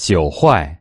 九坏。